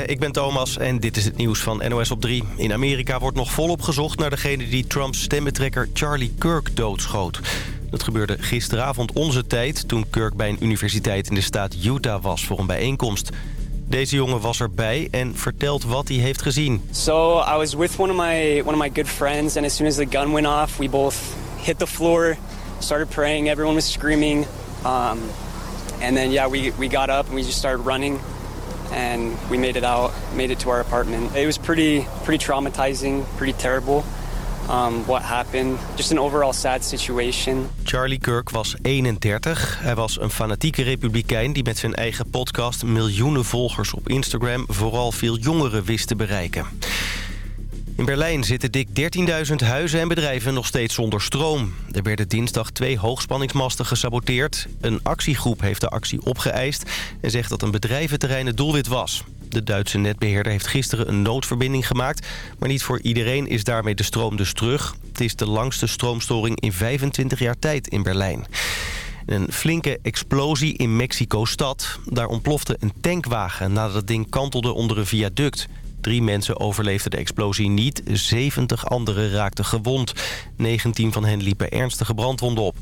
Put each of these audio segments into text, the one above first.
Ik ben Thomas en dit is het nieuws van NOS op 3. In Amerika wordt nog volop gezocht naar degene die Trumps stemmetrekker Charlie Kirk doodschoot. Dat gebeurde gisteravond onze tijd toen Kirk bij een universiteit in de staat Utah was voor een bijeenkomst. Deze jongen was erbij en vertelt wat hij heeft gezien. So I was with one of my one of my good friends and as soon as the gun went off, we both hit the floor, started praying, everyone was screaming. Um, and then yeah, we we got up and we just started running and we made it out, made it to our apartment. It was pretty pretty traumatizing, pretty terrible. Um, what happened. Just an overall sad situation. Charlie Kirk was 31. Hij was een fanatieke republikein die met zijn eigen podcast... miljoenen volgers op Instagram vooral veel jongeren wist te bereiken. In Berlijn zitten dik 13.000 huizen en bedrijven nog steeds zonder stroom. Er werden dinsdag twee hoogspanningsmasten gesaboteerd. Een actiegroep heeft de actie opgeëist en zegt dat een bedrijventerrein het doelwit was. De Duitse netbeheerder heeft gisteren een noodverbinding gemaakt... maar niet voor iedereen is daarmee de stroom dus terug. Het is de langste stroomstoring in 25 jaar tijd in Berlijn. Een flinke explosie in Mexico-stad. Daar ontplofte een tankwagen nadat het ding kantelde onder een viaduct. Drie mensen overleefden de explosie niet. 70 anderen raakten gewond. 19 van hen liepen ernstige brandwonden op.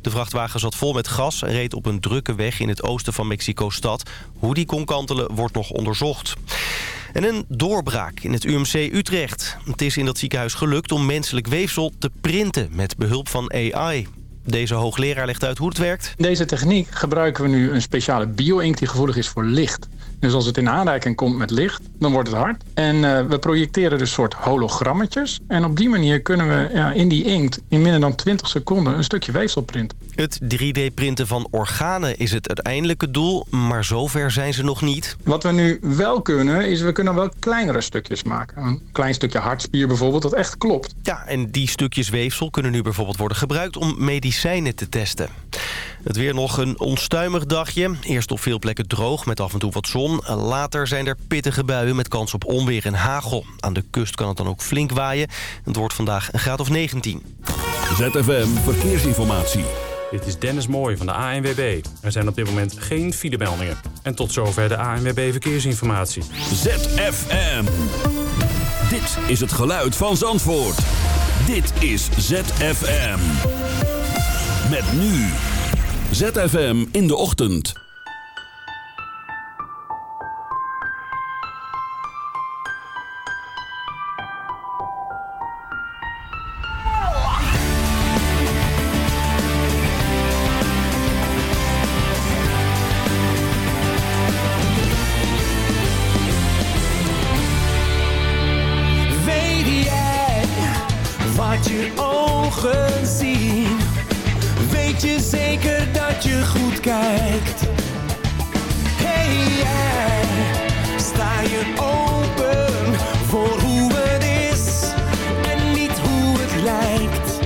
De vrachtwagen zat vol met gas en reed op een drukke weg in het oosten van Mexico-stad. Hoe die kon kantelen wordt nog onderzocht. En een doorbraak in het UMC Utrecht. Het is in dat ziekenhuis gelukt om menselijk weefsel te printen met behulp van AI. Deze hoogleraar legt uit hoe het werkt. Deze techniek gebruiken we nu een speciale bio-ink die gevoelig is voor licht. Dus als het in aanraking komt met licht, dan wordt het hard. En uh, we projecteren dus soort hologrammetjes. En op die manier kunnen we ja, in die inkt in minder dan 20 seconden een stukje weefsel printen. Het 3D-printen van organen is het uiteindelijke doel, maar zover zijn ze nog niet. Wat we nu wel kunnen, is we kunnen wel kleinere stukjes maken. Een klein stukje hartspier bijvoorbeeld, dat echt klopt. Ja, en die stukjes weefsel kunnen nu bijvoorbeeld worden gebruikt om medicijnen te testen. Het weer nog een onstuimig dagje. Eerst op veel plekken droog met af en toe wat zon. Later zijn er pittige buien met kans op onweer en hagel. Aan de kust kan het dan ook flink waaien. Het wordt vandaag een graad of 19. ZFM Verkeersinformatie. Dit is Dennis Mooij van de ANWB. Er zijn op dit moment geen filemeldingen. En tot zover de ANWB Verkeersinformatie. ZFM. Dit is het geluid van Zandvoort. Dit is ZFM. Met nu. ZFM in de ochtend. Kijkt? Hey jij, sta je open voor hoe het is en niet hoe het lijkt?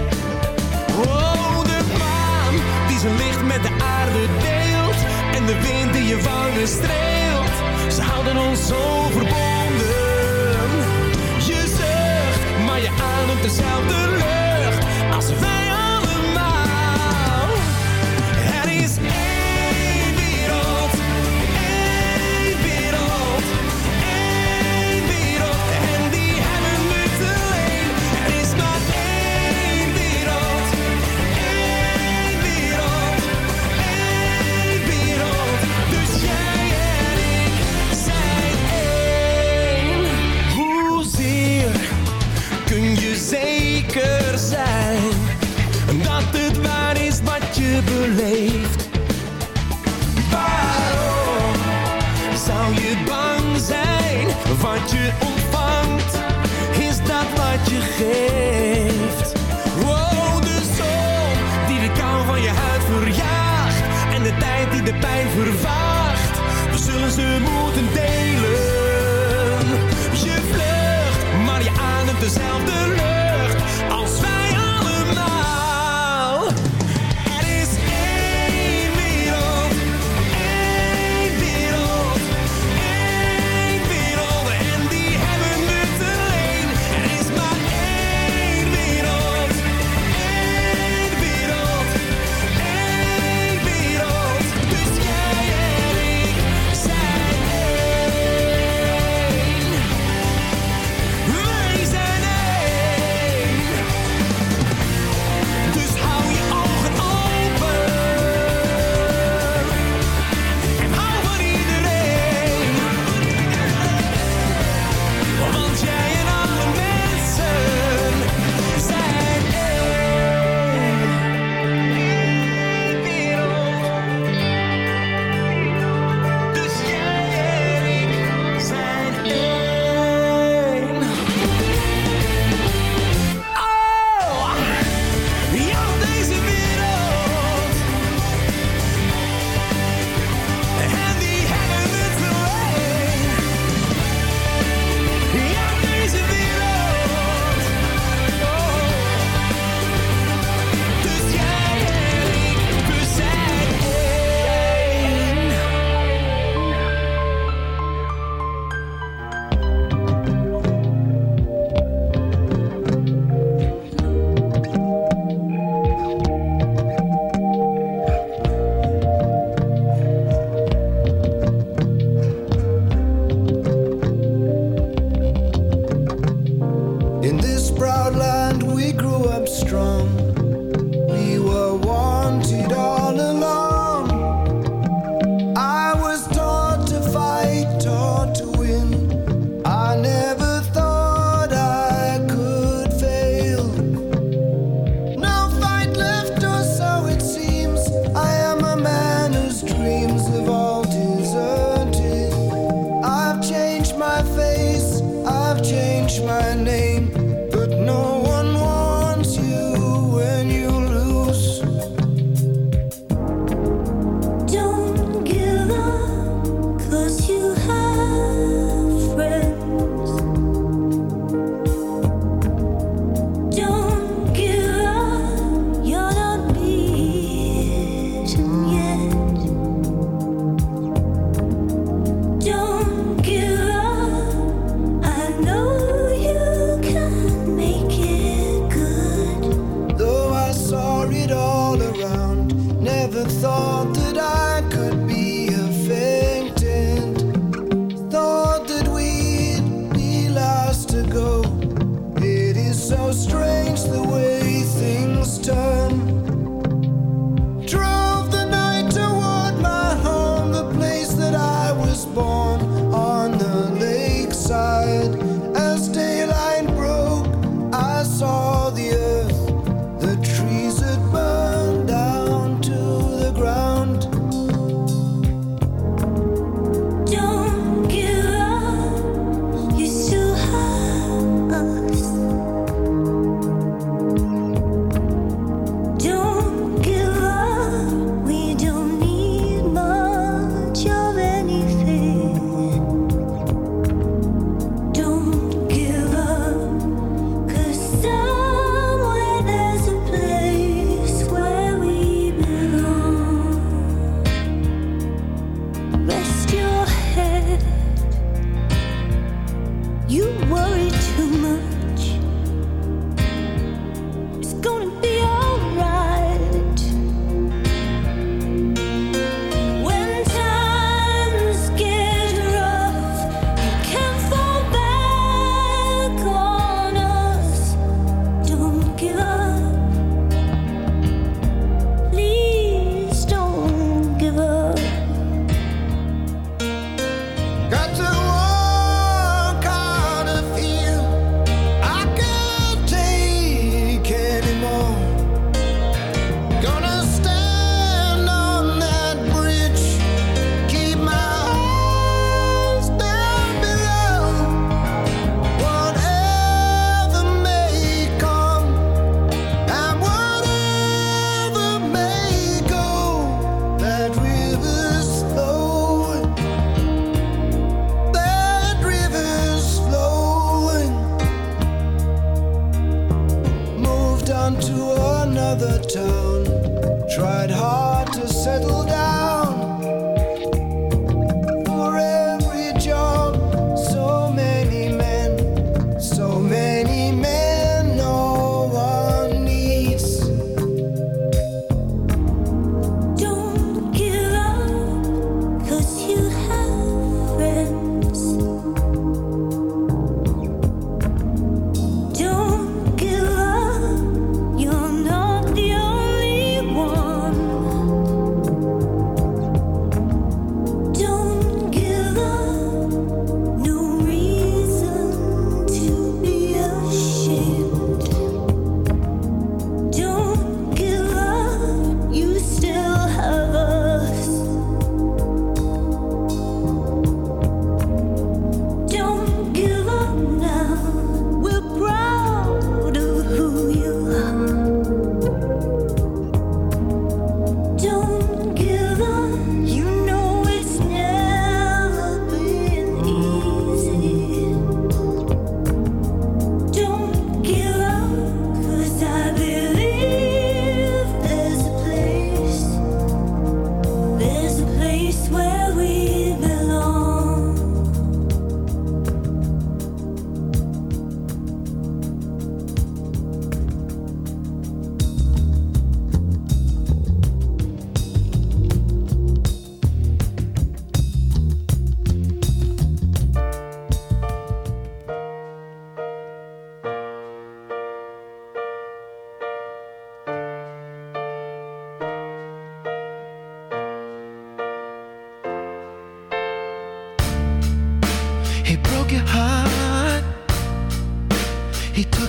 Oh, de maan die zijn licht met de aarde deelt en de wind die je wangen streelt. Ze houden ons zo verbonden.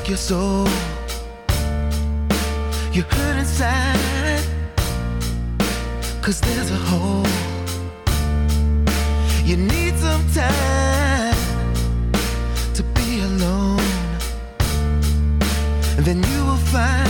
your soul. You hurt inside, cause there's a hole. You need some time to be alone, and then you will find.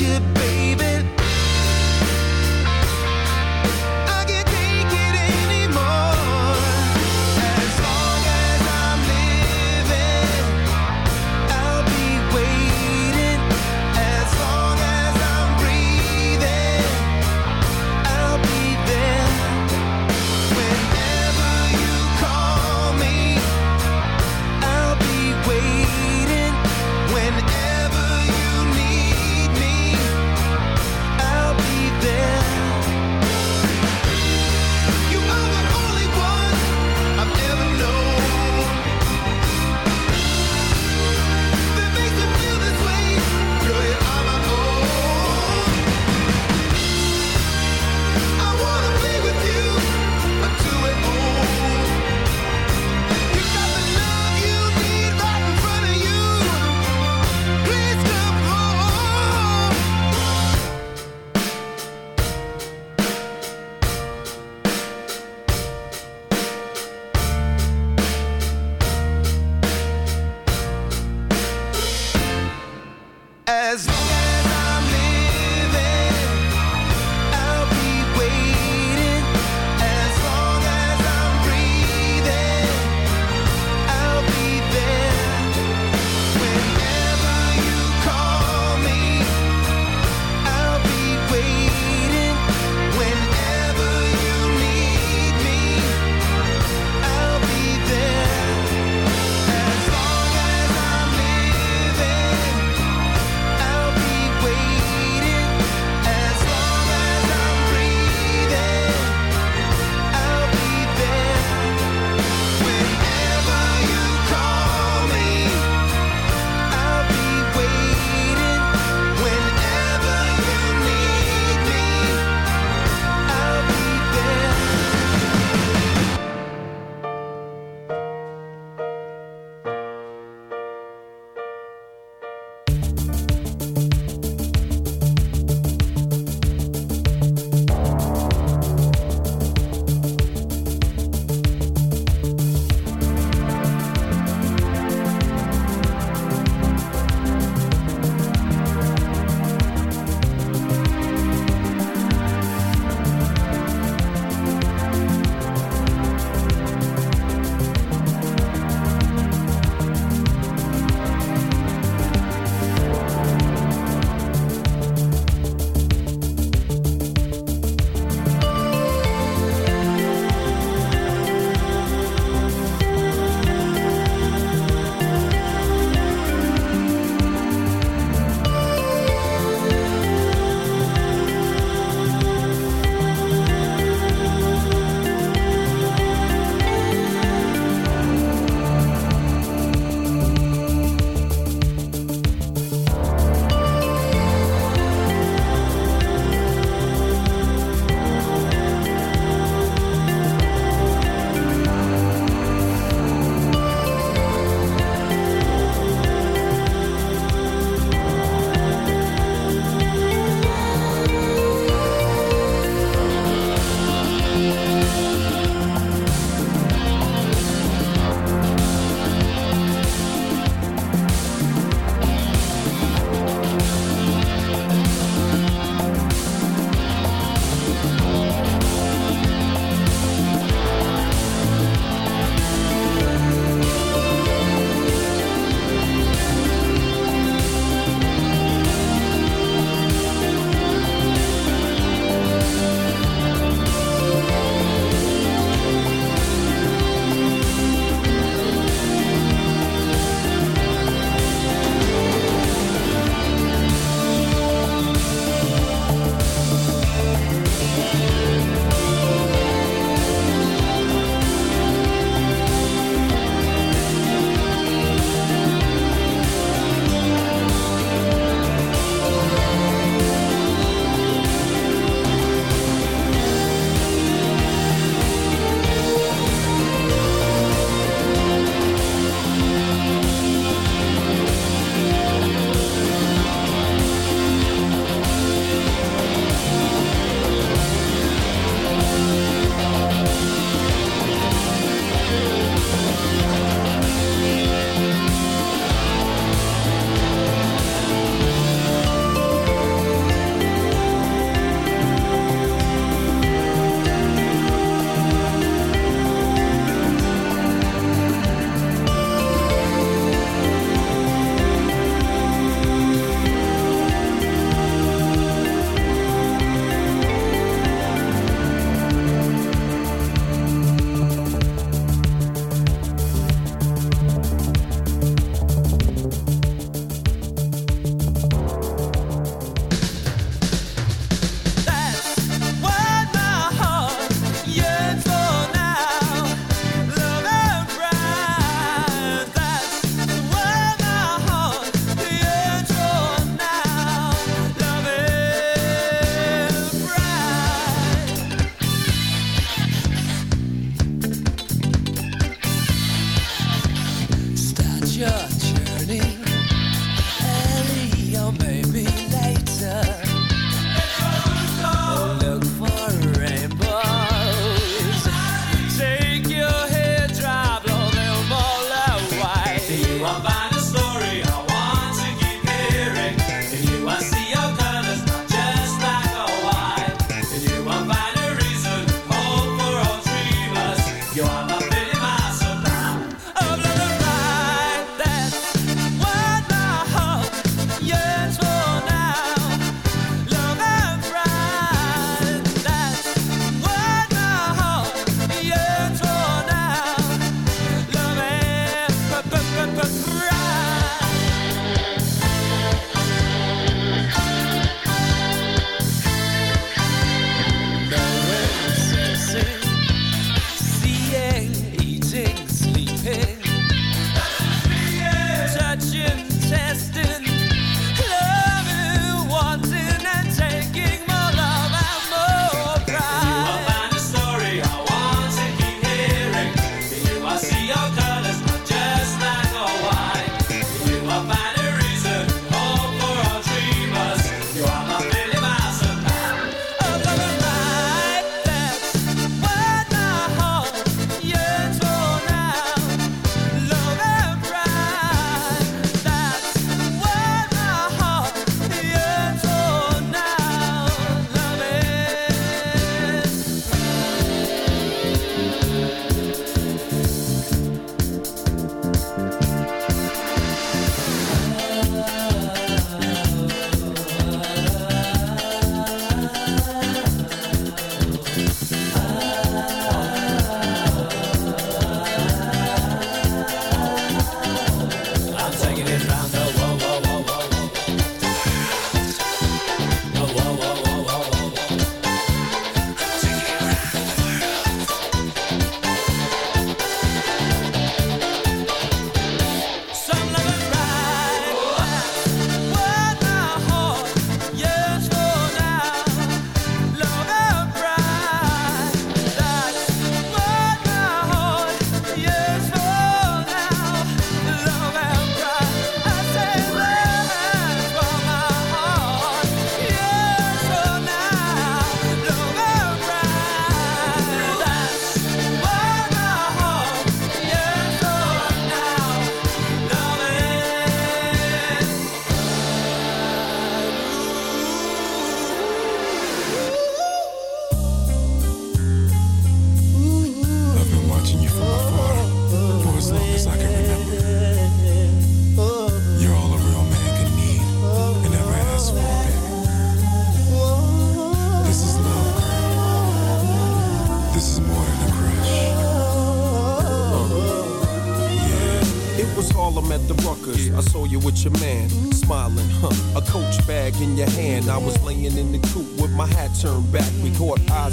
you, baby.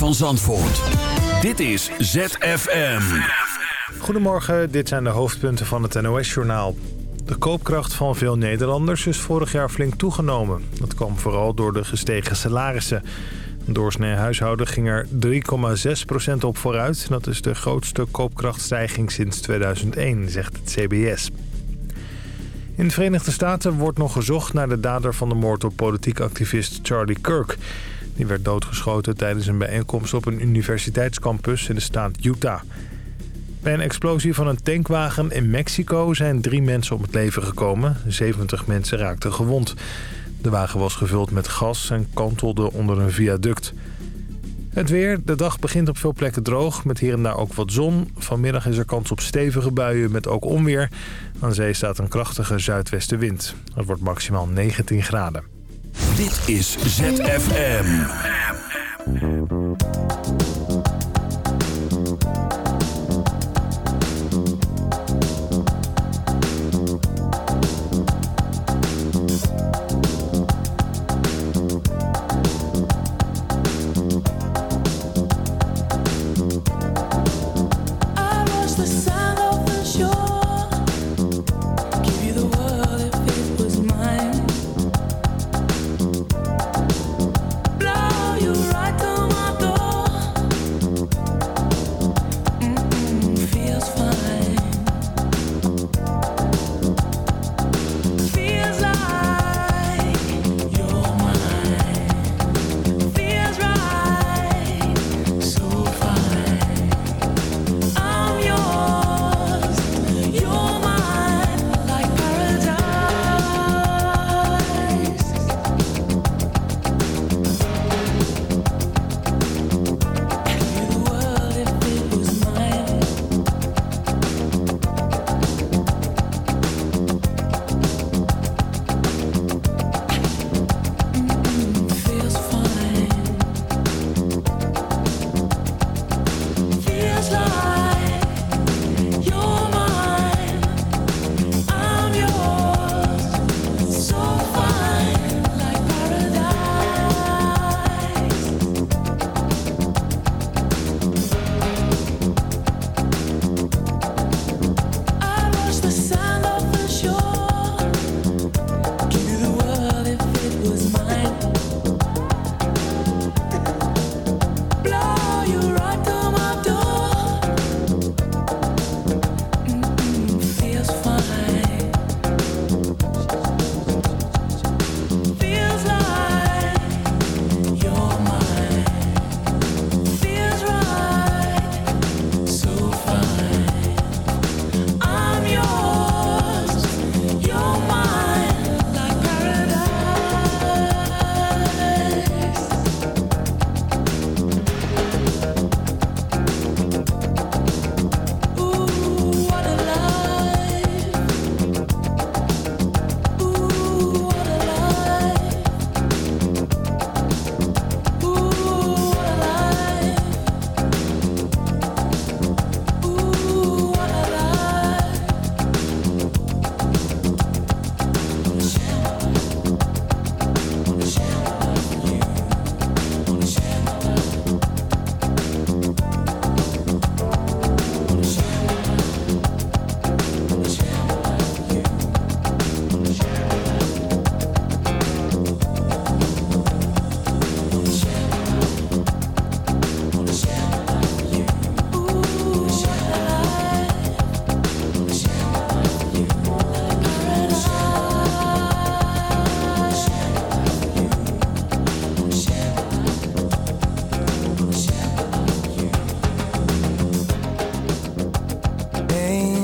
Van Zandvoort. Dit is ZFM. Goedemorgen, dit zijn de hoofdpunten van het NOS-journaal. De koopkracht van veel Nederlanders is vorig jaar flink toegenomen. Dat kwam vooral door de gestegen salarissen. Een doorsnee huishouden ging er 3,6% op vooruit. Dat is de grootste koopkrachtstijging sinds 2001, zegt het CBS. In de Verenigde Staten wordt nog gezocht naar de dader van de moord op politiek activist Charlie Kirk. Die werd doodgeschoten tijdens een bijeenkomst op een universiteitscampus in de staat Utah. Bij een explosie van een tankwagen in Mexico zijn drie mensen om het leven gekomen. 70 mensen raakten gewond. De wagen was gevuld met gas en kantelde onder een viaduct. Het weer. De dag begint op veel plekken droog, met hier en daar ook wat zon. Vanmiddag is er kans op stevige buien met ook onweer. Aan zee staat een krachtige zuidwestenwind. Het wordt maximaal 19 graden. Dit is ZFM.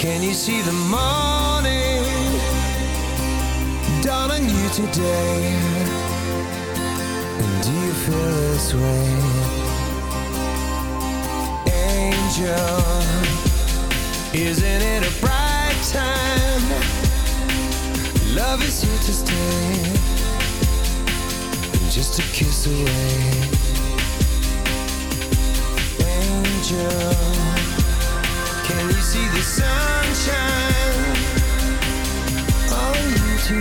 can you see the morning dawn on you today? And do you feel this way? Angel, isn't it a bright time? Love is here to stay, and just a kiss away. Angel can you see the sunshine? You?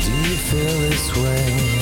Do you feel this way?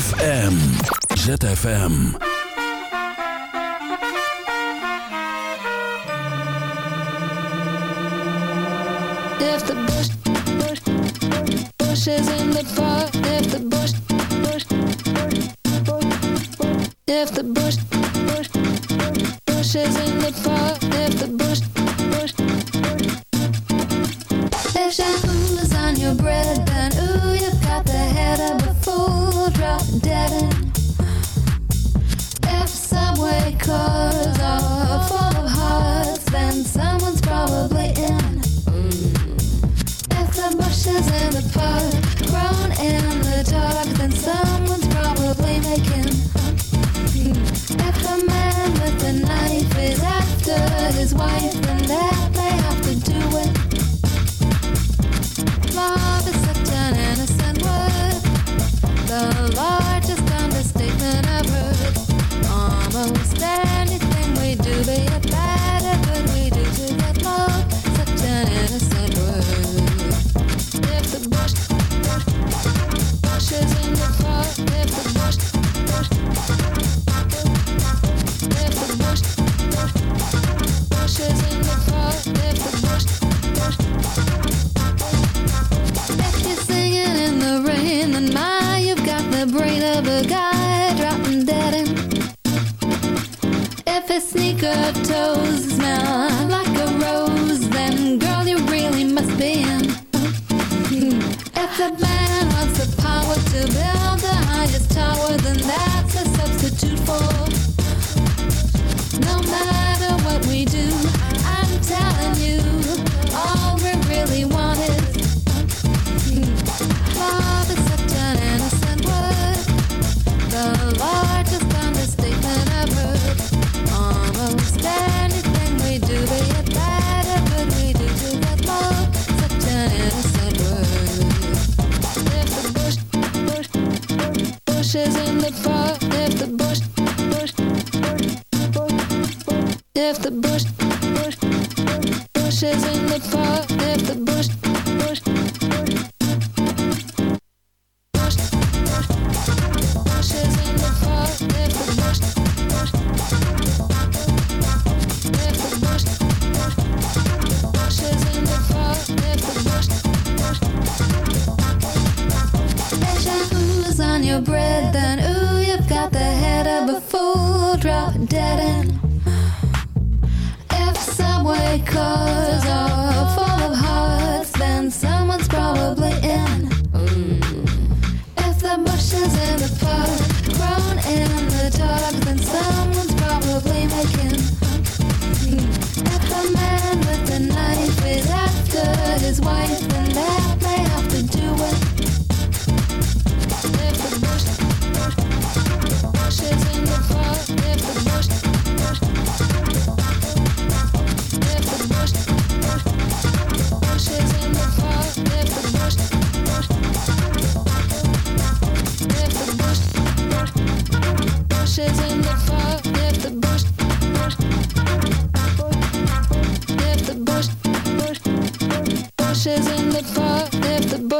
ZFM. ZFM. man the power to build the highest tower than that.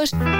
Adiós.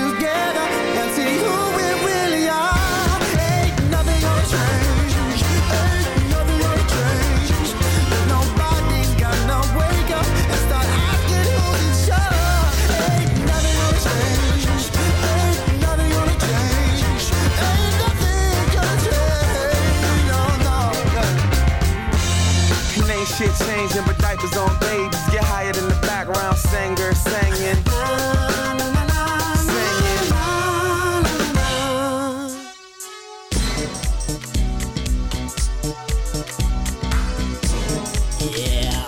Shit changing, but diapers on babies. Get hired in the background, singer, singing. singing. Yeah.